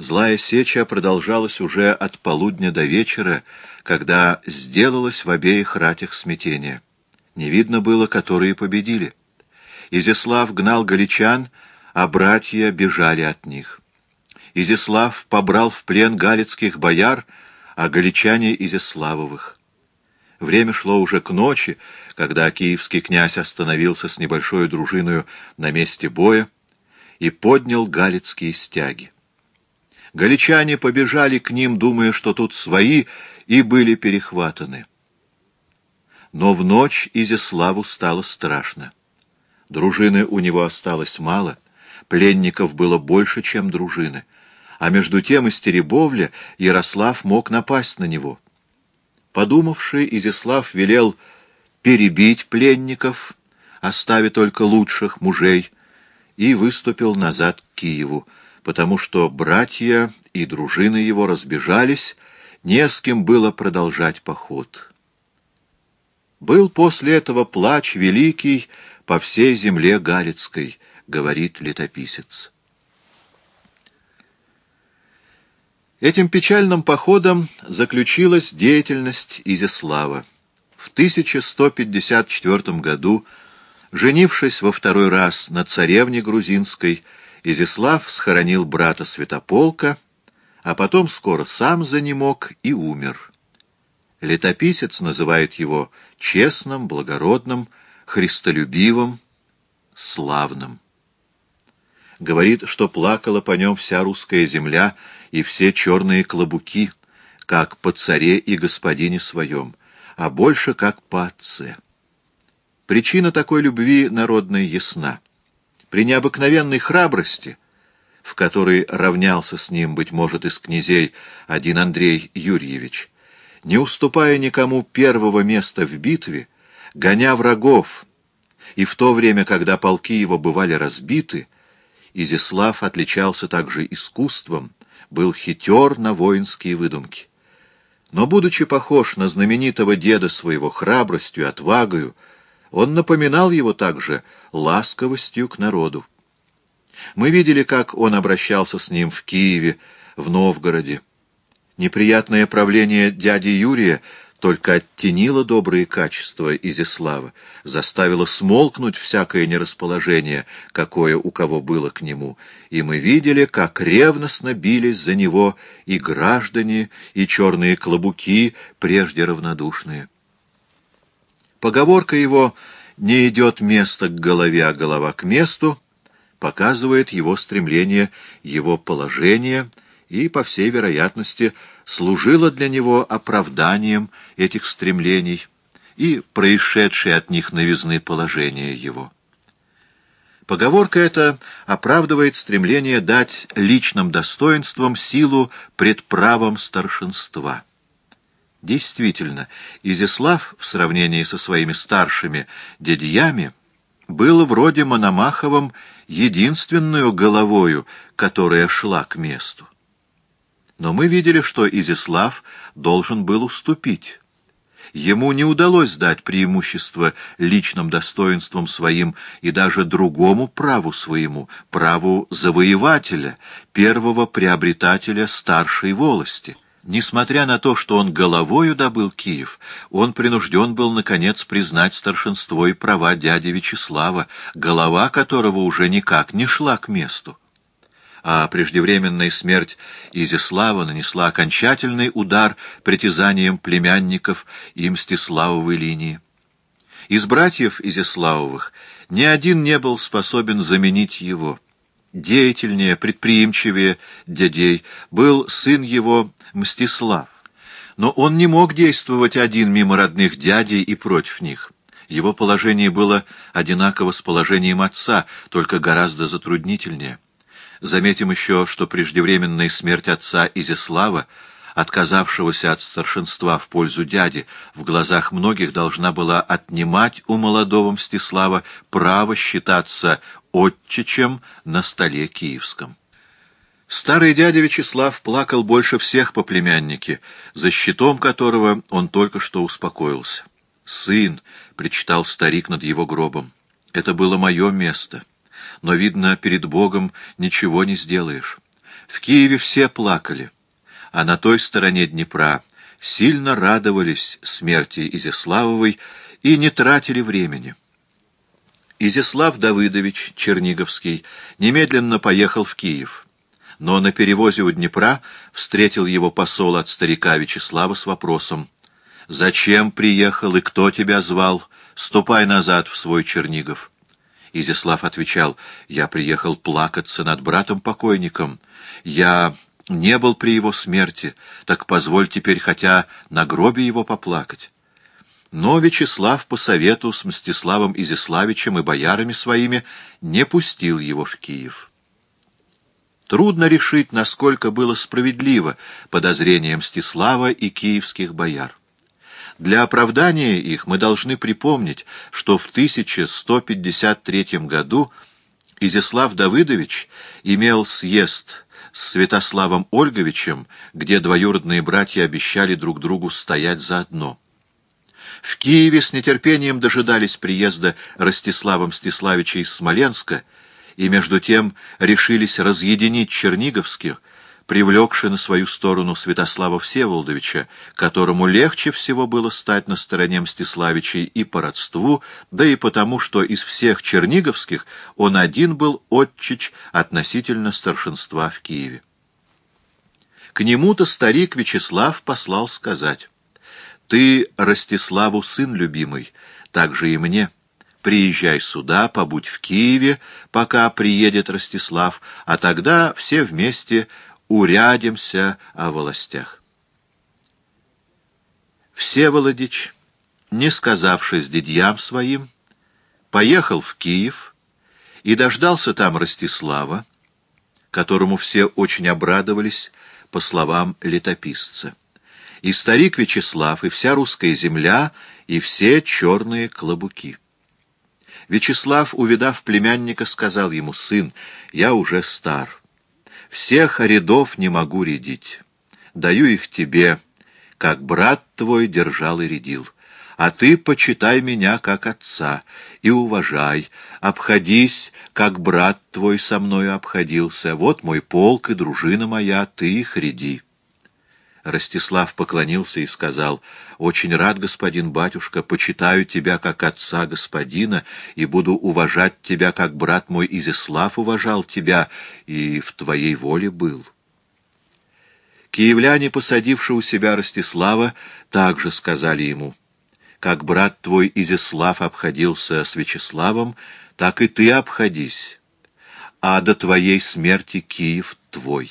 Злая сеча продолжалась уже от полудня до вечера, когда сделалось в обеих ратях смятение. Не видно было, которые победили. Изяслав гнал галичан, а братья бежали от них. Изяслав побрал в плен галицких бояр, а галичане — Изяславовых. Время шло уже к ночи, когда киевский князь остановился с небольшой дружиной на месте боя и поднял галицкие стяги. Галичане побежали к ним, думая, что тут свои, и были перехватаны. Но в ночь Изяславу стало страшно. Дружины у него осталось мало, пленников было больше, чем дружины, а между тем из Теребовля Ярослав мог напасть на него. Подумавший, Изяслав велел перебить пленников, оставив только лучших мужей, и выступил назад к Киеву, потому что братья и дружины его разбежались, не с кем было продолжать поход. Был после этого плач великий по всей земле Галицкой, говорит летописец. Этим печальным походом заключилась деятельность Изяслава. В 1154 году, женившись во второй раз на царевне грузинской, Изяслав схоронил брата Святополка, а потом скоро сам занемог и умер. Летописец называет его честным, благородным, христолюбивым, славным. Говорит, что плакала по нем вся русская земля и все черные клобуки, как по царе и господине своем, а больше как по отце. Причина такой любви народной ясна. При необыкновенной храбрости, в которой равнялся с ним, быть может, из князей один Андрей Юрьевич, не уступая никому первого места в битве, гоня врагов, и в то время, когда полки его бывали разбиты, Изяслав отличался также искусством, был хитер на воинские выдумки. Но, будучи похож на знаменитого деда своего храбростью, отвагою, он напоминал его также ласковостью к народу. Мы видели, как он обращался с ним в Киеве, в Новгороде. Неприятное правление дяди Юрия только оттенило добрые качества Изяслава, заставило смолкнуть всякое нерасположение, какое у кого было к нему, и мы видели, как ревностно бились за него и граждане, и черные клобуки, прежде равнодушные. Поговорка его «не идет место к голове, а голова к месту» показывает его стремление, его положение и, по всей вероятности, служила для него оправданием этих стремлений и происшедшие от них новизны положения его. Поговорка эта оправдывает стремление дать личным достоинствам силу пред правом старшинства. Действительно, Изяслав в сравнении со своими старшими дядьями был вроде Мономаховым единственную головою, которая шла к месту. Но мы видели, что Изяслав должен был уступить. Ему не удалось дать преимущество личным достоинствам своим и даже другому праву своему, праву завоевателя, первого приобретателя старшей волости. Несмотря на то, что он головою добыл Киев, он принужден был, наконец, признать старшинство и права дяди Вячеслава, голова которого уже никак не шла к месту а преждевременная смерть Изяслава нанесла окончательный удар притязаниям племянников и Мстиславовой линии. Из братьев Изяславовых ни один не был способен заменить его. Деятельнее, предприимчивее дядей был сын его Мстислав. Но он не мог действовать один мимо родных дядей и против них. Его положение было одинаково с положением отца, только гораздо затруднительнее. Заметим еще, что преждевременная смерть отца Изяслава, отказавшегося от старшинства в пользу дяди, в глазах многих должна была отнимать у молодого Мстислава право считаться отчичем на столе киевском. Старый дядя Вячеслав плакал больше всех по племяннике, за щитом которого он только что успокоился. «Сын», — причитал старик над его гробом, — «это было мое место» но, видно, перед Богом ничего не сделаешь. В Киеве все плакали, а на той стороне Днепра сильно радовались смерти Изяславовой и не тратили времени. Изяслав Давыдович Черниговский немедленно поехал в Киев, но на перевозе у Днепра встретил его посол от старика Вячеслава с вопросом «Зачем приехал и кто тебя звал? Ступай назад в свой Чернигов». Изяслав отвечал «Я приехал плакаться над братом-покойником. Я не был при его смерти, так позволь теперь хотя на гробе его поплакать». Но Вячеслав по совету с Мстиславом Изяславичем и боярами своими не пустил его в Киев. Трудно решить, насколько было справедливо подозрение Мстислава и киевских бояр. Для оправдания их мы должны припомнить, что в 1153 году Изяслав Давыдович имел съезд с Святославом Ольговичем, где двоюродные братья обещали друг другу стоять заодно. В Киеве с нетерпением дожидались приезда Ростислава Мстиславича из Смоленска и между тем решились разъединить черниговских, привлекши на свою сторону Святослава Всеволодовича, которому легче всего было стать на стороне Мстиславичей и по родству, да и потому, что из всех черниговских он один был отчич относительно старшинства в Киеве. К нему-то старик Вячеслав послал сказать ты, Ростиславу, сын любимый, также и мне. Приезжай сюда, побудь в Киеве, пока приедет Ростислав, а тогда все вместе урядимся о властях. Всеволодич, не сказавшись дядьям своим, поехал в Киев и дождался там Ростислава, которому все очень обрадовались, по словам летописца и старик Вячеслав, и вся русская земля, и все черные клобуки. Вячеслав, увидав племянника, сказал ему, «Сын, я уже стар. Всех рядов не могу рядить. Даю их тебе, как брат твой держал и рядил. А ты почитай меня как отца и уважай, обходись, как брат твой со мною обходился. Вот мой полк и дружина моя, ты их ряди». Ростислав поклонился и сказал, «Очень рад, господин батюшка, почитаю тебя как отца господина и буду уважать тебя, как брат мой Изяслав уважал тебя и в твоей воле был». Киевляне, посадившие у себя Ростислава, также сказали ему, «Как брат твой Изяслав обходился с Вячеславом, так и ты обходись, а до твоей смерти Киев твой».